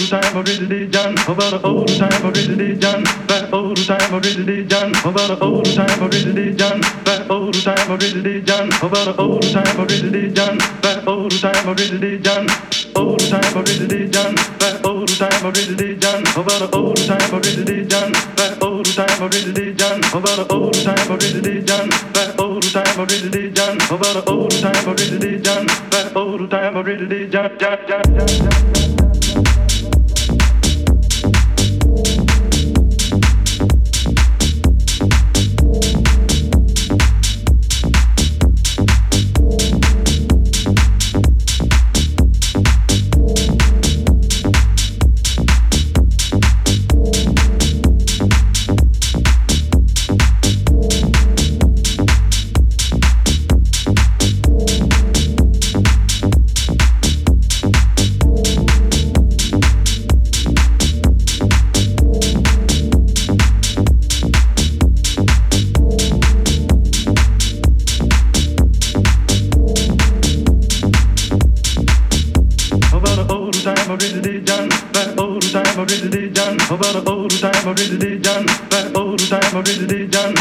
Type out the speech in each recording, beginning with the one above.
old time of religion, about the old time of religion, that old time of religion, about the old time of religion, that old time of religion, about the old time of religion, that old time of religion, old time of religion, that old time of religion, about the old time of religion, that old time of religion, about the old time of religion, that old time of religion, about the old time of religion, that old time of religion, ja, ja, ja, ja.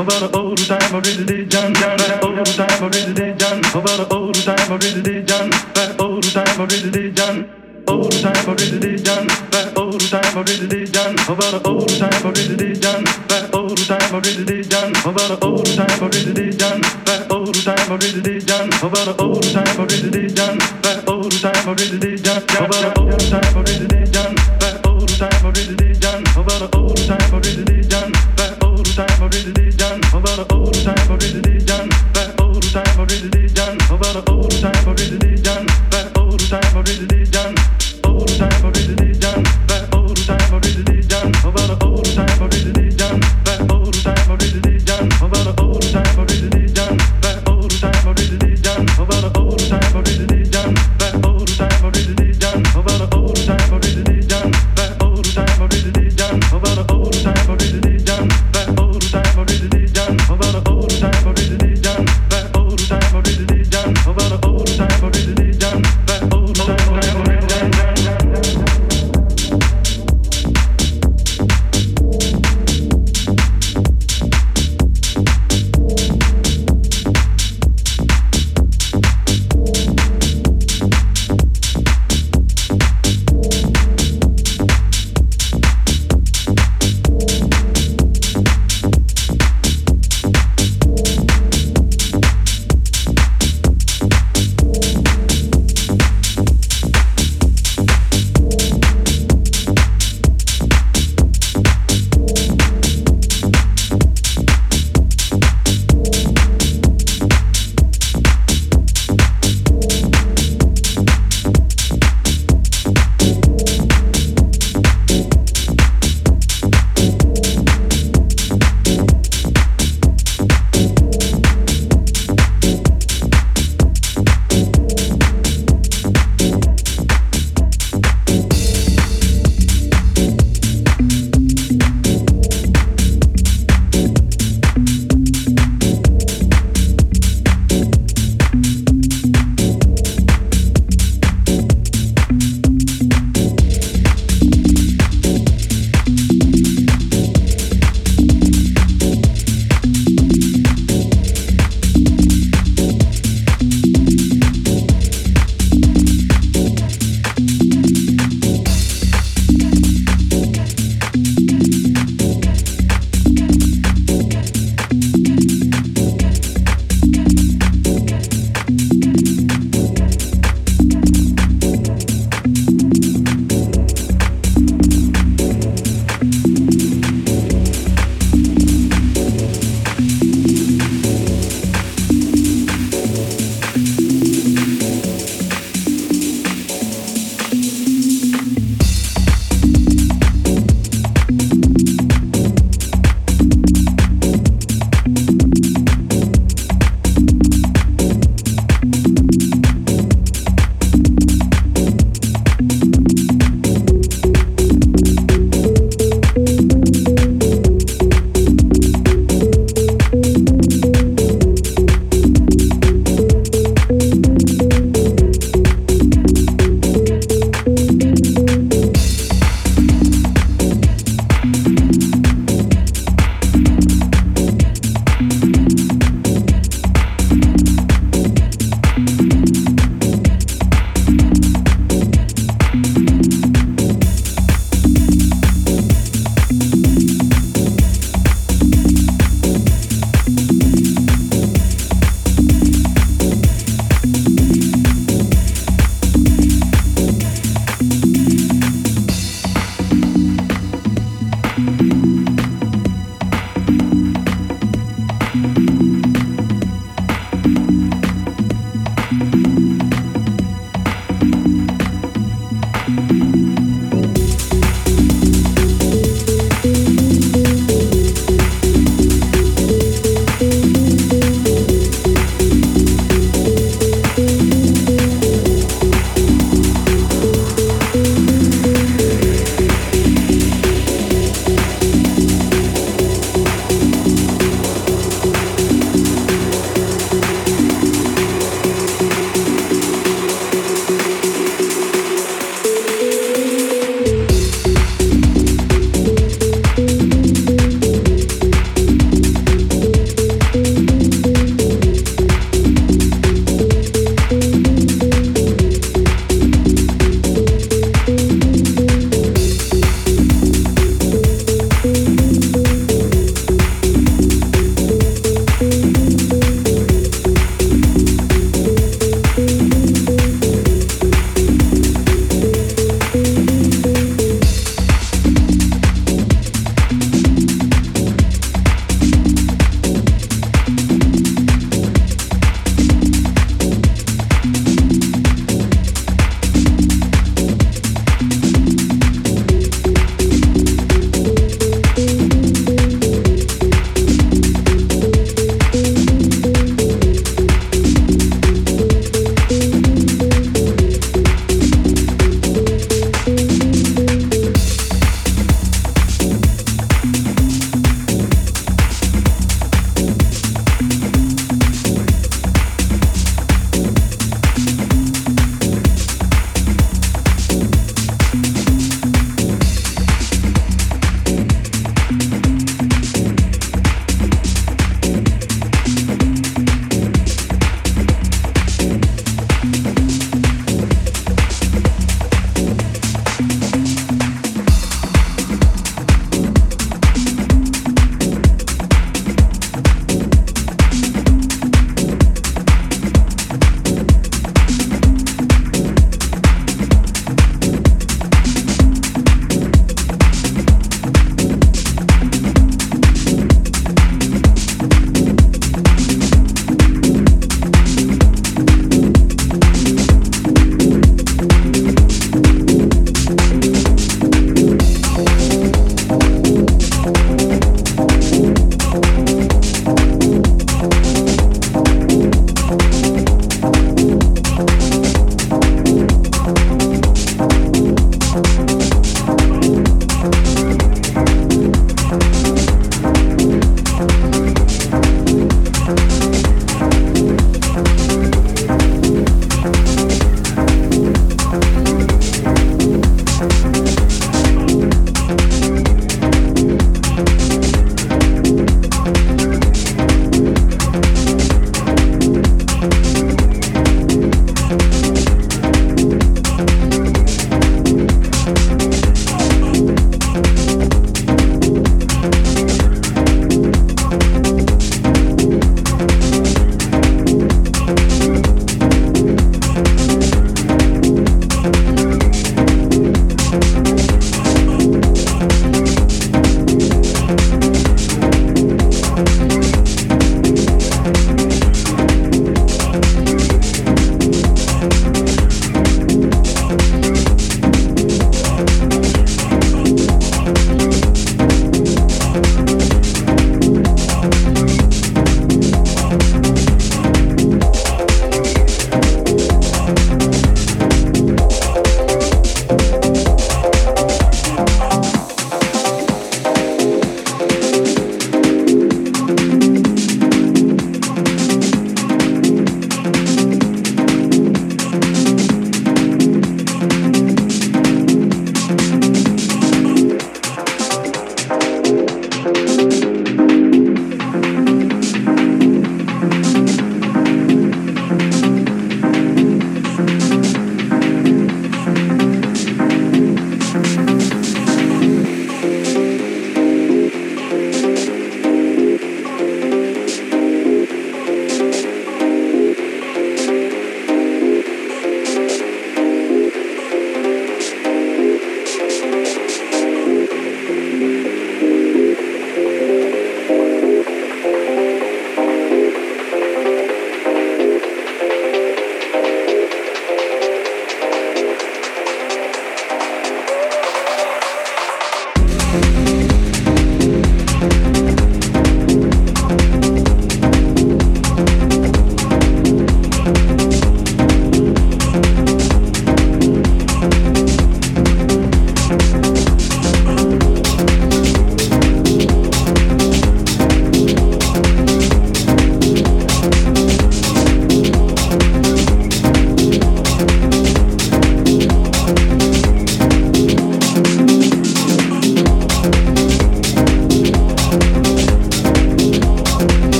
Over an old time of religion, old time of religion, Over an old time of religion, that old time of religion. Old time of religion, that old time of religion, Over an old time of religion, that old time of religion, Over an old time of religion, that old time of religion, about an old time of religion, that old time of religion, about an old time of religion.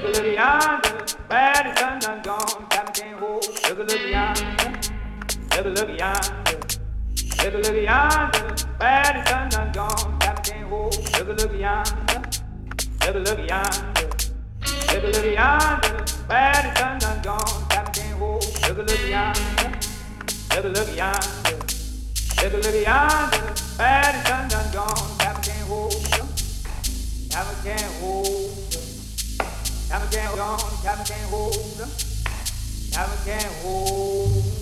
Sugar little yonder, bad the done, done gone, time can't hold. Sugar little yonder, sugar little yonder, sugar little yonder, bad the done, done gone, time can't hold. Sugar little yonder, sugar little yonder, sugar little yonder, bad the done, done gone, time can't hold. Sugar little yonder, sugar little yonder, sugar little yonder, where the sun done gone, time can't hold. Time can't hold. Time can't hold on, time can't hold, time can't hold.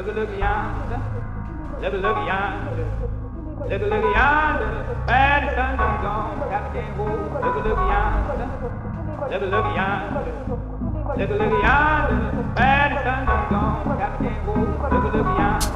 Look a look yonder. Look a yonder. Look a yonder. Bad sun done gone. Captain Woe. Look a look yonder. Look a look yonder. Look a yonder. Bad sun done gone. Captain Woe. Look a look yonder.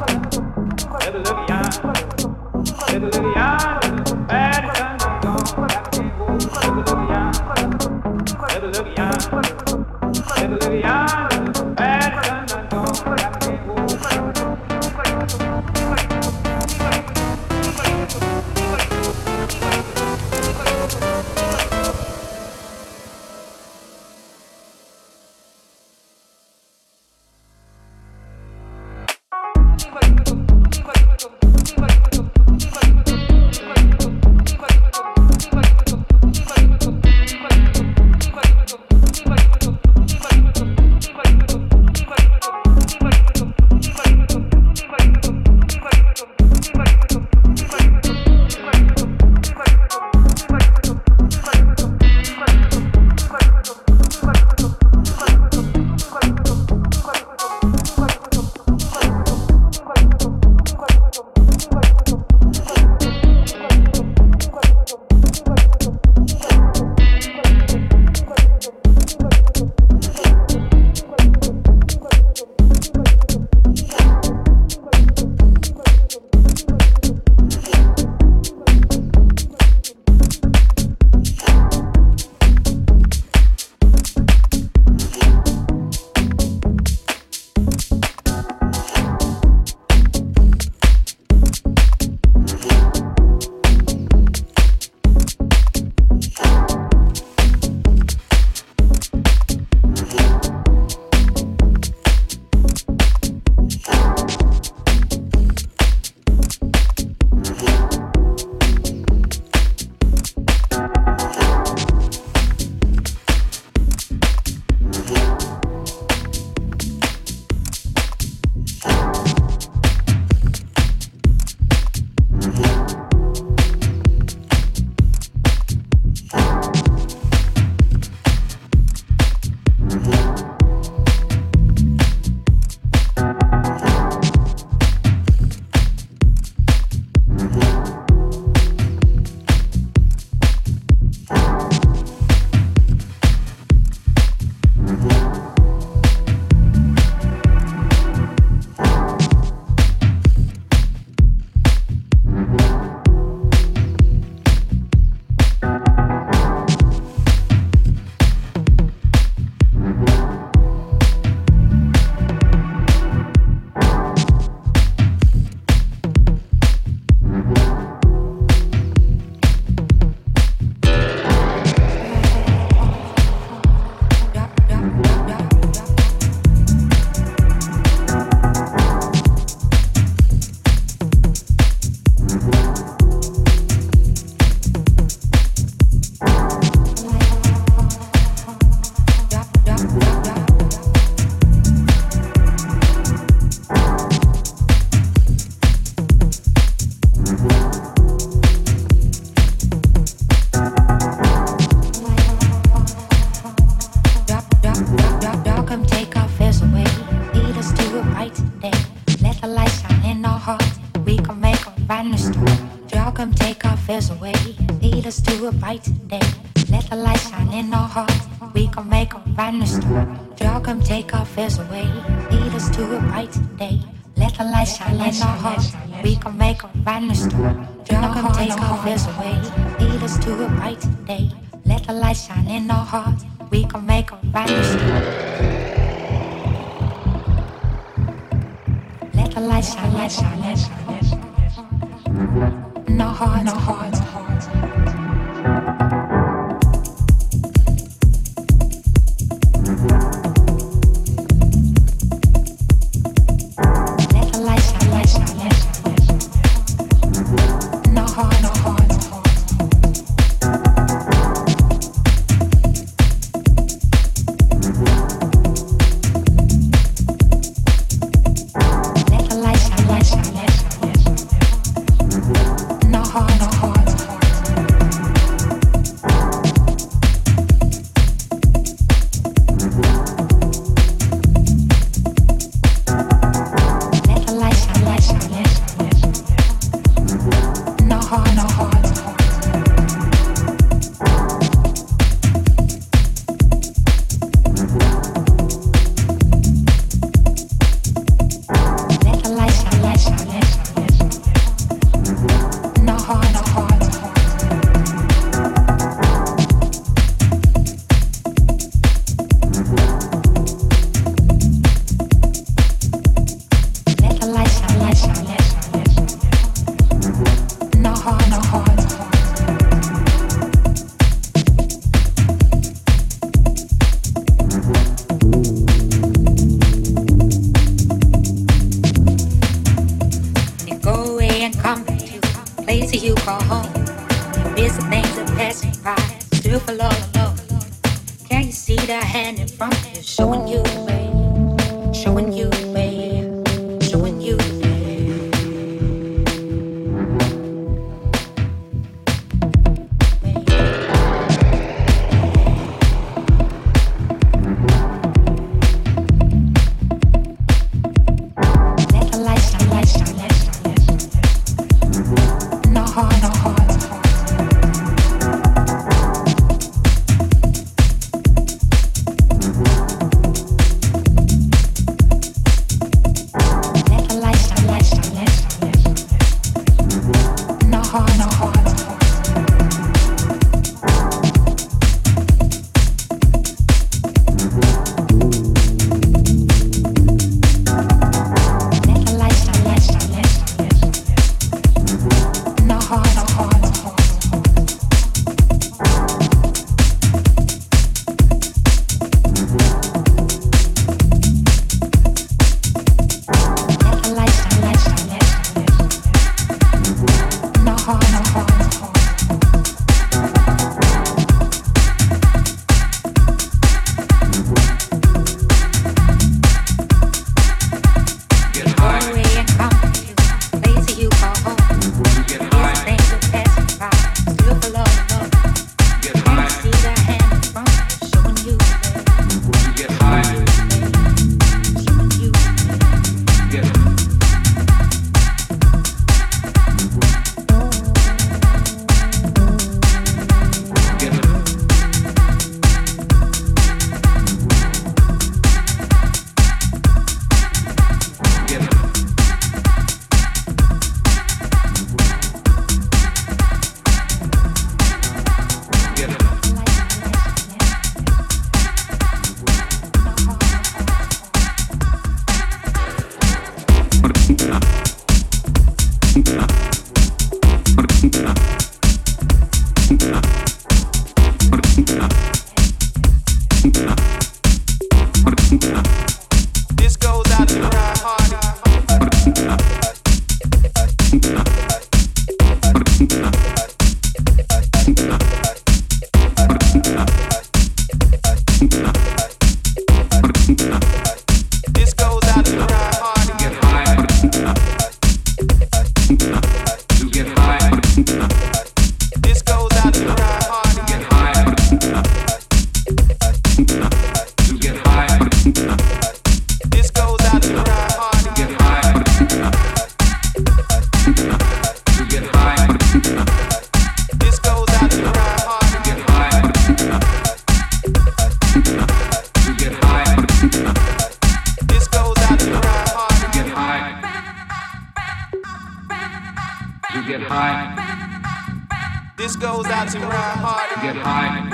Get high. This goes out to Ryan Hardy. Get high.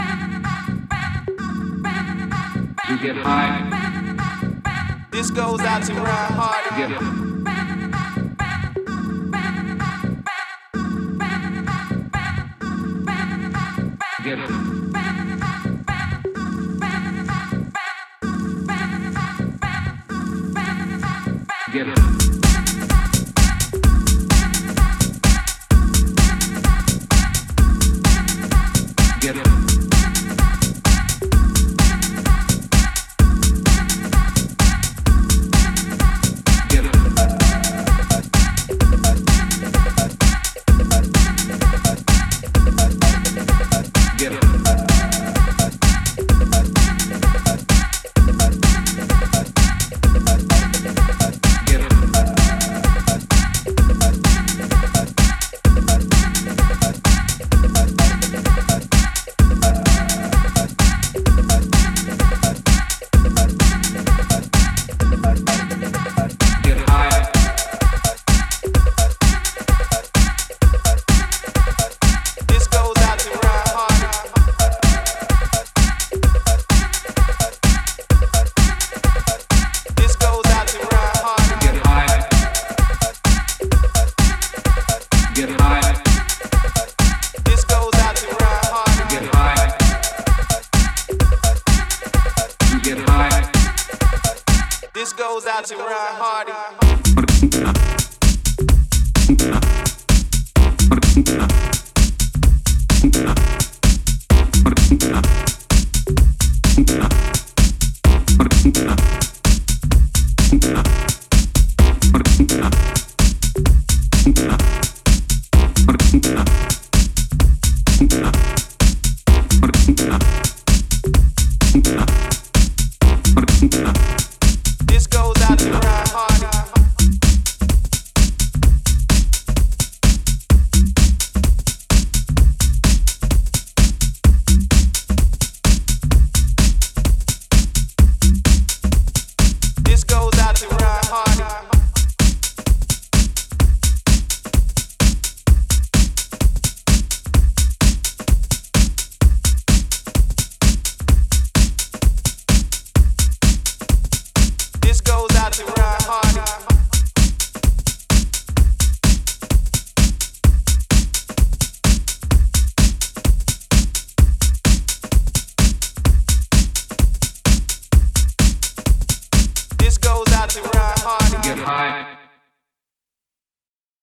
You get high. This goes out to Ryan Hardy.